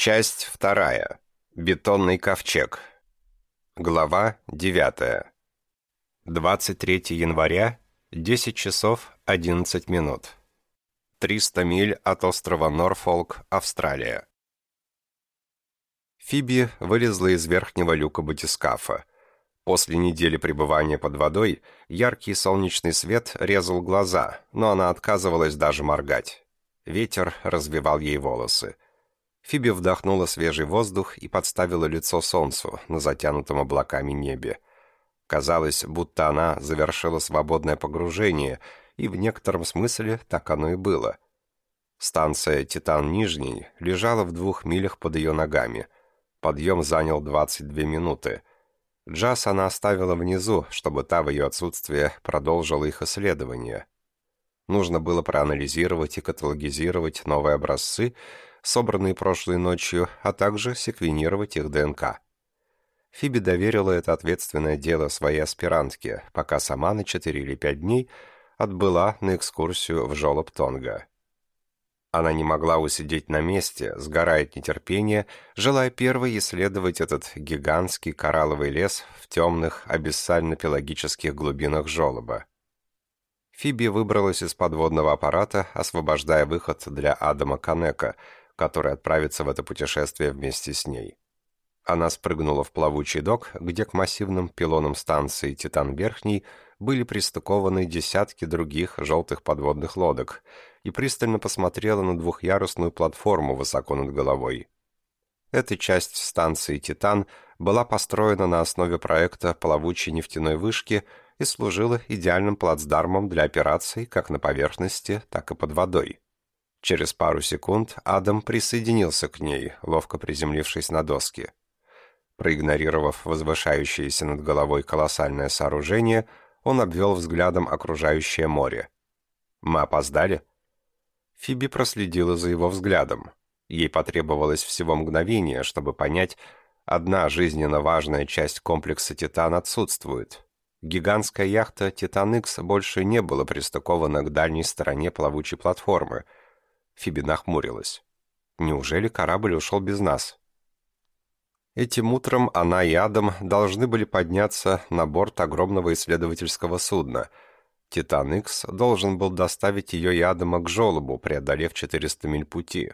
Часть вторая. Бетонный ковчег. Глава 9. 23 января, 10 часов 11 минут. 300 миль от острова Норфолк, Австралия. Фиби вылезла из верхнего люка батискафа. После недели пребывания под водой яркий солнечный свет резал глаза, но она отказывалась даже моргать. Ветер развивал ей волосы. Фиби вдохнула свежий воздух и подставила лицо солнцу на затянутом облаками небе. Казалось, будто она завершила свободное погружение, и в некотором смысле так оно и было. Станция «Титан Нижний» лежала в двух милях под ее ногами. Подъем занял 22 минуты. Джаз она оставила внизу, чтобы та в ее отсутствие продолжила их исследование. Нужно было проанализировать и каталогизировать новые образцы, собранные прошлой ночью, а также секвенировать их ДНК. Фиби доверила это ответственное дело своей аспирантке, пока сама на 4 или 5 дней отбыла на экскурсию в жолоб Тонга. Она не могла усидеть на месте, сгорая от нетерпения, желая первой исследовать этот гигантский коралловый лес в темных, абиссально-пелагических глубинах жолоба. Фиби выбралась из подводного аппарата, освобождая выход для Адама Канека – который отправится в это путешествие вместе с ней. Она спрыгнула в плавучий док, где к массивным пилонам станции «Титан Верхний» были пристыкованы десятки других желтых подводных лодок и пристально посмотрела на двухъярусную платформу высоко над головой. Эта часть станции «Титан» была построена на основе проекта плавучей нефтяной вышки и служила идеальным плацдармом для операций как на поверхности, так и под водой. Через пару секунд Адам присоединился к ней, ловко приземлившись на доски. Проигнорировав возвышающееся над головой колоссальное сооружение, он обвел взглядом окружающее море. «Мы опоздали?» Фиби проследила за его взглядом. Ей потребовалось всего мгновение, чтобы понять, одна жизненно важная часть комплекса «Титан» отсутствует. Гигантская яхта «Титан Икс» больше не была пристыкована к дальней стороне плавучей платформы — Фиби нахмурилась. «Неужели корабль ушел без нас?» Этим утром она и Адам должны были подняться на борт огромного исследовательского судна. «Титан Икс» должен был доставить ее и Адама к желобу, преодолев 400 миль пути.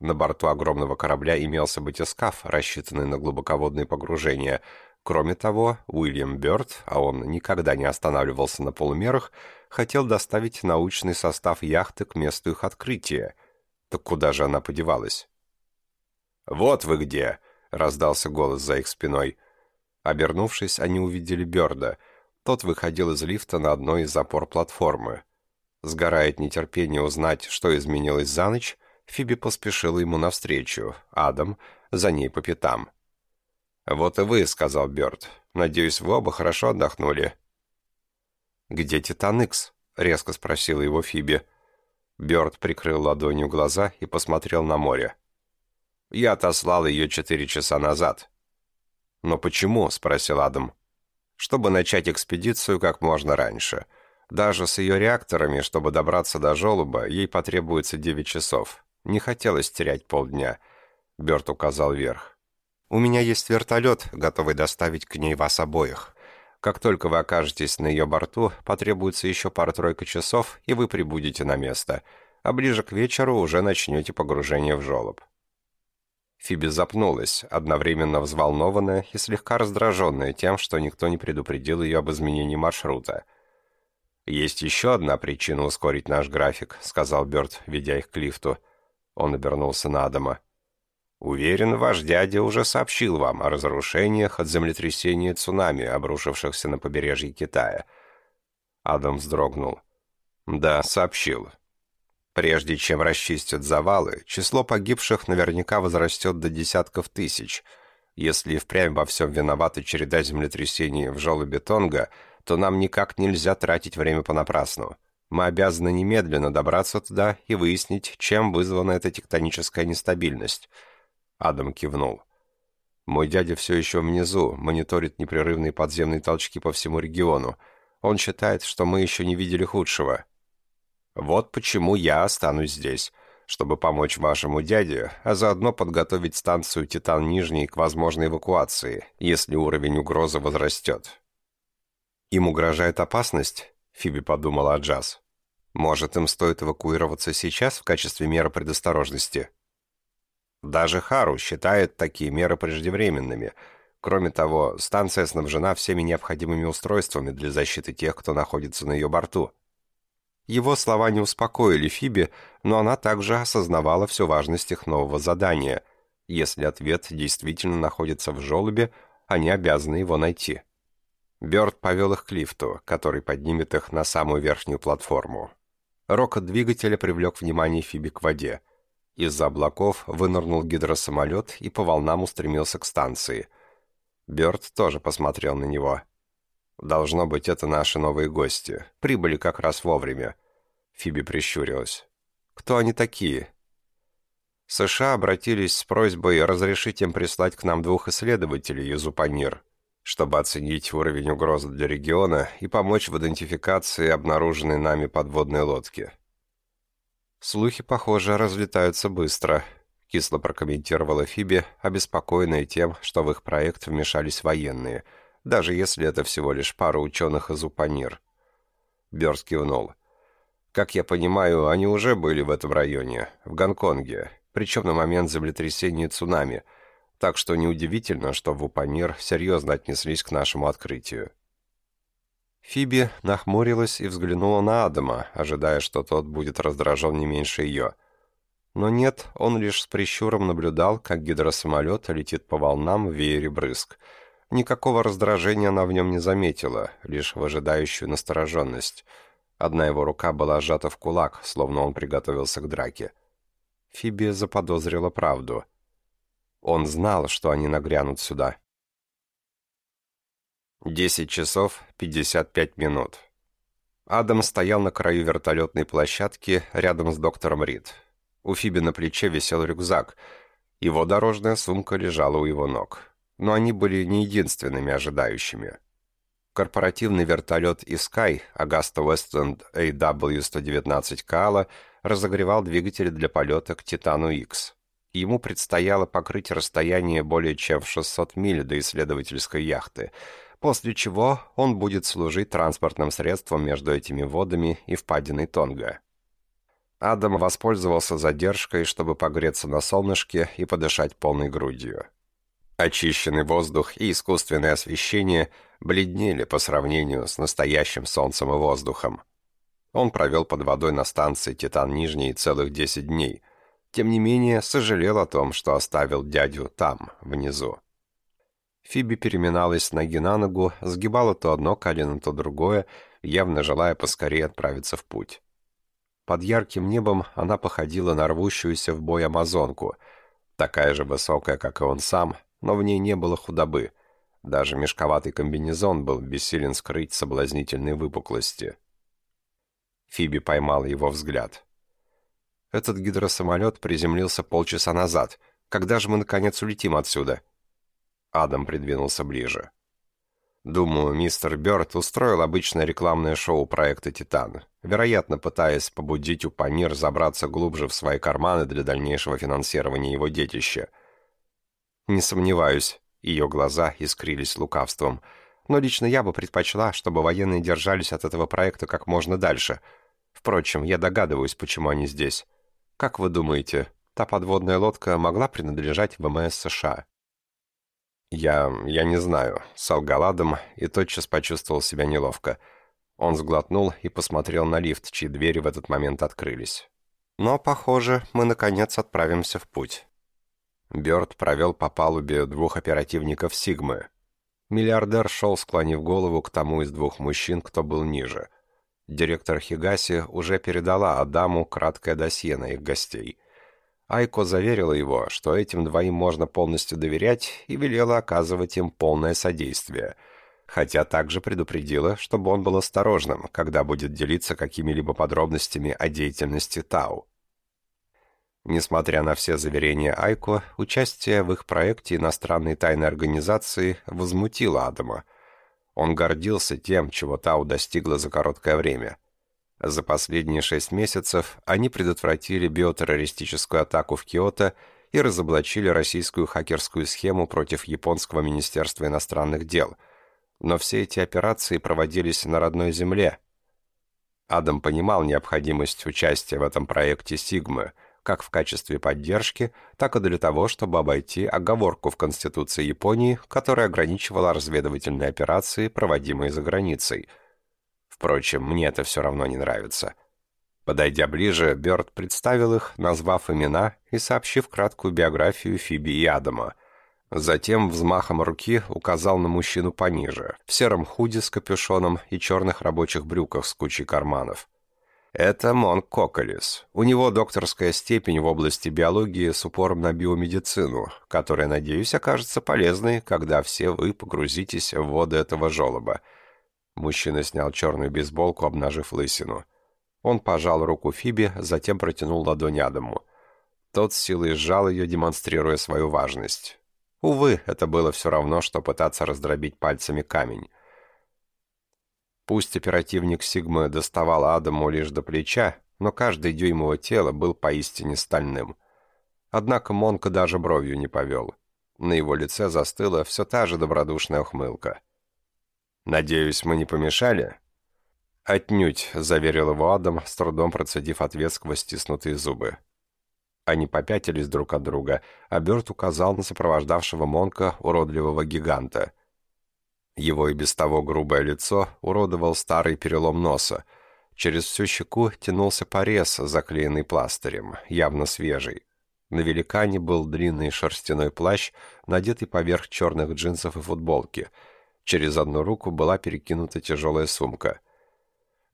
На борту огромного корабля имелся батискаф, рассчитанный на глубоководные погружения. Кроме того, Уильям Бёрд, а он никогда не останавливался на полумерах, хотел доставить научный состав яхты к месту их открытия. Так куда же она подевалась? «Вот вы где!» — раздался голос за их спиной. Обернувшись, они увидели Бёрда. Тот выходил из лифта на одной из опор платформы. Сгорая от нетерпения узнать, что изменилось за ночь, Фиби поспешила ему навстречу, Адам за ней по пятам. «Вот и вы», — сказал Бёрд. «Надеюсь, вы оба хорошо отдохнули». «Где Титан Икс?» — резко спросила его Фиби. Бёрд прикрыл ладонью глаза и посмотрел на море. «Я отослал ее четыре часа назад». «Но почему?» — спросил Адам. «Чтобы начать экспедицию как можно раньше. Даже с ее реакторами, чтобы добраться до желоба, ей потребуется девять часов. Не хотелось терять полдня». Бёрд указал вверх. «У меня есть вертолет, готовый доставить к ней вас обоих. Как только вы окажетесь на ее борту, потребуется еще пара-тройка часов, и вы прибудете на место, а ближе к вечеру уже начнете погружение в желоб». Фиби запнулась, одновременно взволнованная и слегка раздраженная тем, что никто не предупредил ее об изменении маршрута. «Есть еще одна причина ускорить наш график», — сказал Бёрд, ведя их к лифту. Он обернулся на Адама. Уверен, ваш дядя уже сообщил вам о разрушениях от землетрясения и цунами, обрушившихся на побережье Китая. Адам вздрогнул. Да, сообщил. Прежде чем расчистят завалы, число погибших наверняка возрастет до десятков тысяч. Если впрямь во всем виновата череда землетрясений в желобе Тонга, то нам никак нельзя тратить время понапрасну. Мы обязаны немедленно добраться туда и выяснить, чем вызвана эта тектоническая нестабильность – Адам кивнул. «Мой дядя все еще внизу, мониторит непрерывные подземные толчки по всему региону. Он считает, что мы еще не видели худшего». «Вот почему я останусь здесь. чтобы помочь вашему дяде, а заодно подготовить станцию «Титан Нижний» к возможной эвакуации, если уровень угрозы возрастет. «Им угрожает опасность?» — Фиби подумала о Джаз. «Может, им стоит эвакуироваться сейчас в качестве меры предосторожности?» Даже Хару считает такие меры преждевременными. Кроме того, станция снабжена всеми необходимыми устройствами для защиты тех, кто находится на ее борту. Его слова не успокоили Фиби, но она также осознавала всю важность их нового задания. Если ответ действительно находится в желобе, они обязаны его найти. Бёрд повел их к лифту, который поднимет их на самую верхнюю платформу. Рокот двигателя привлек внимание Фиби к воде. Из-за облаков вынырнул гидросамолет и по волнам устремился к станции. Бёрд тоже посмотрел на него. «Должно быть, это наши новые гости. Прибыли как раз вовремя». Фиби прищурилась. «Кто они такие?» США обратились с просьбой разрешить им прислать к нам двух исследователей из УПАНИР, чтобы оценить уровень угрозы для региона и помочь в идентификации обнаруженной нами подводной лодки. «Слухи, похоже, разлетаются быстро», — кисло прокомментировала Фиби, обеспокоенная тем, что в их проект вмешались военные — даже если это всего лишь пара ученых из УПАНИР. Бёрст кивнул. Как я понимаю, они уже были в этом районе, в Гонконге, причем на момент землетрясения и цунами, так что неудивительно, что в УПАНИР серьезно отнеслись к нашему открытию. Фиби нахмурилась и взглянула на Адама, ожидая, что тот будет раздражен не меньше ее. Но нет, он лишь с прищуром наблюдал, как гидросамолет летит по волнам в веере брызг — Никакого раздражения она в нем не заметила, лишь выжидающую настороженность. Одна его рука была сжата в кулак, словно он приготовился к драке. Фиби заподозрила правду. Он знал, что они нагрянут сюда. Десять часов пятьдесят пять минут. Адам стоял на краю вертолетной площадки рядом с доктором Рид. У Фиби на плече висел рюкзак. Его дорожная сумка лежала у его ног но они были не единственными ожидающими. Корпоративный вертолет Sky Augusta Westland AW-119 Каала разогревал двигатель для полета к Титану X. Ему предстояло покрыть расстояние более чем в 600 миль до исследовательской яхты, после чего он будет служить транспортным средством между этими водами и впадиной Тонга. Адам воспользовался задержкой, чтобы погреться на солнышке и подышать полной грудью. Очищенный воздух и искусственное освещение бледнели по сравнению с настоящим солнцем и воздухом. Он провел под водой на станции «Титан Нижний» целых 10 дней. Тем не менее, сожалел о том, что оставил дядю там, внизу. Фиби переминалась ноги на ногу, сгибала то одно колено, то другое, явно желая поскорее отправиться в путь. Под ярким небом она походила на рвущуюся в бой амазонку, такая же высокая, как и он сам, но в ней не было худобы. Даже мешковатый комбинезон был бессилен скрыть соблазнительные выпуклости. Фиби поймала его взгляд. «Этот гидросамолет приземлился полчаса назад. Когда же мы, наконец, улетим отсюда?» Адам придвинулся ближе. Думаю, мистер Бёрд устроил обычное рекламное шоу проекта «Титан», вероятно, пытаясь побудить Упанир забраться глубже в свои карманы для дальнейшего финансирования его детища – «Не сомневаюсь». Ее глаза искрились лукавством. «Но лично я бы предпочла, чтобы военные держались от этого проекта как можно дальше. Впрочем, я догадываюсь, почему они здесь. Как вы думаете, та подводная лодка могла принадлежать ВМС США?» «Я... я не знаю», — солгал Адам и тотчас почувствовал себя неловко. Он сглотнул и посмотрел на лифт, чьи двери в этот момент открылись. «Но, похоже, мы, наконец, отправимся в путь». Бёрд провел по палубе двух оперативников «Сигмы». Миллиардер шел, склонив голову к тому из двух мужчин, кто был ниже. Директор Хигаси уже передала Адаму краткое досье на их гостей. Айко заверила его, что этим двоим можно полностью доверять, и велела оказывать им полное содействие, хотя также предупредила, чтобы он был осторожным, когда будет делиться какими-либо подробностями о деятельности Тау. Несмотря на все заверения Айко, участие в их проекте иностранной тайной организации возмутило Адама. Он гордился тем, чего Тау достигла за короткое время. За последние шесть месяцев они предотвратили биотеррористическую атаку в Киото и разоблачили российскую хакерскую схему против японского Министерства иностранных дел. Но все эти операции проводились на родной земле. Адам понимал необходимость участия в этом проекте «Сигмы», как в качестве поддержки, так и для того, чтобы обойти оговорку в Конституции Японии, которая ограничивала разведывательные операции, проводимые за границей. Впрочем, мне это все равно не нравится. Подойдя ближе, Бёрд представил их, назвав имена и сообщив краткую биографию Фиби и Адама. Затем взмахом руки указал на мужчину пониже, в сером худи с капюшоном и черных рабочих брюках с кучей карманов. Это Монк Коколис. У него докторская степень в области биологии с упором на биомедицину, которая, надеюсь, окажется полезной, когда все вы погрузитесь в воды этого желоба. Мужчина снял черную бейсболку, обнажив лысину. Он пожал руку Фиби, затем протянул ладонь Адаму. Тот с силой сжал ее, демонстрируя свою важность. Увы, это было все равно, что пытаться раздробить пальцами камень. Пусть оперативник Сигмы доставал Адаму лишь до плеча, но каждый дюйм его тела был поистине стальным. Однако Монка даже бровью не повел. На его лице застыла все та же добродушная ухмылка. «Надеюсь, мы не помешали?» «Отнюдь», — заверил его Адам, с трудом процедив ответ сквозь стиснутые зубы. Они попятились друг от друга, а Бёрд указал на сопровождавшего Монка уродливого гиганта. Его и без того грубое лицо уродовал старый перелом носа. Через всю щеку тянулся порез, заклеенный пластырем, явно свежий. На великане был длинный шерстяной плащ, надетый поверх черных джинсов и футболки. Через одну руку была перекинута тяжелая сумка —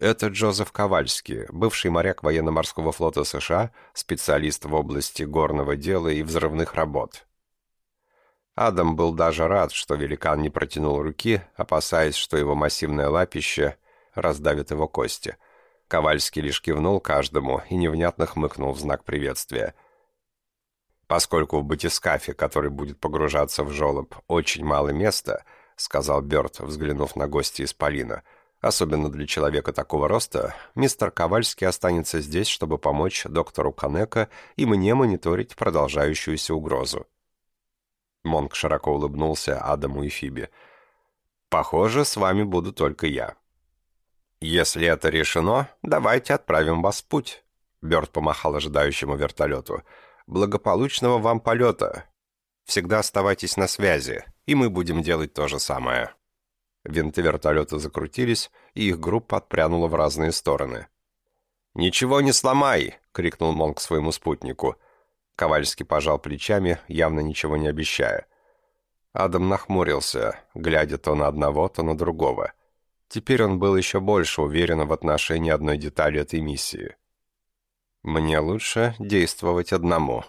это Джозеф Ковальский, бывший моряк военно-морского флота США, специалист в области горного дела и взрывных работ. Адам был даже рад, что великан не протянул руки, опасаясь, что его массивное лапище раздавит его кости. Ковальский лишь кивнул каждому и невнятно хмыкнул в знак приветствия. «Поскольку в батискафе, который будет погружаться в жолоб, очень мало места», — сказал Бёрд, взглянув на гостя из Полина — Особенно для человека такого роста, мистер Ковальский останется здесь, чтобы помочь доктору Канека и мне мониторить продолжающуюся угрозу. Монк широко улыбнулся Адаму и Фиби. «Похоже, с вами буду только я». «Если это решено, давайте отправим вас в путь», — Бёрд помахал ожидающему вертолету. «Благополучного вам полета. Всегда оставайтесь на связи, и мы будем делать то же самое». Винты вертолета закрутились, и их группа отпрянула в разные стороны. «Ничего не сломай!» — крикнул Монк своему спутнику. Ковальский пожал плечами, явно ничего не обещая. Адам нахмурился, глядя то на одного, то на другого. Теперь он был еще больше уверен в отношении одной детали этой миссии. «Мне лучше действовать одному»,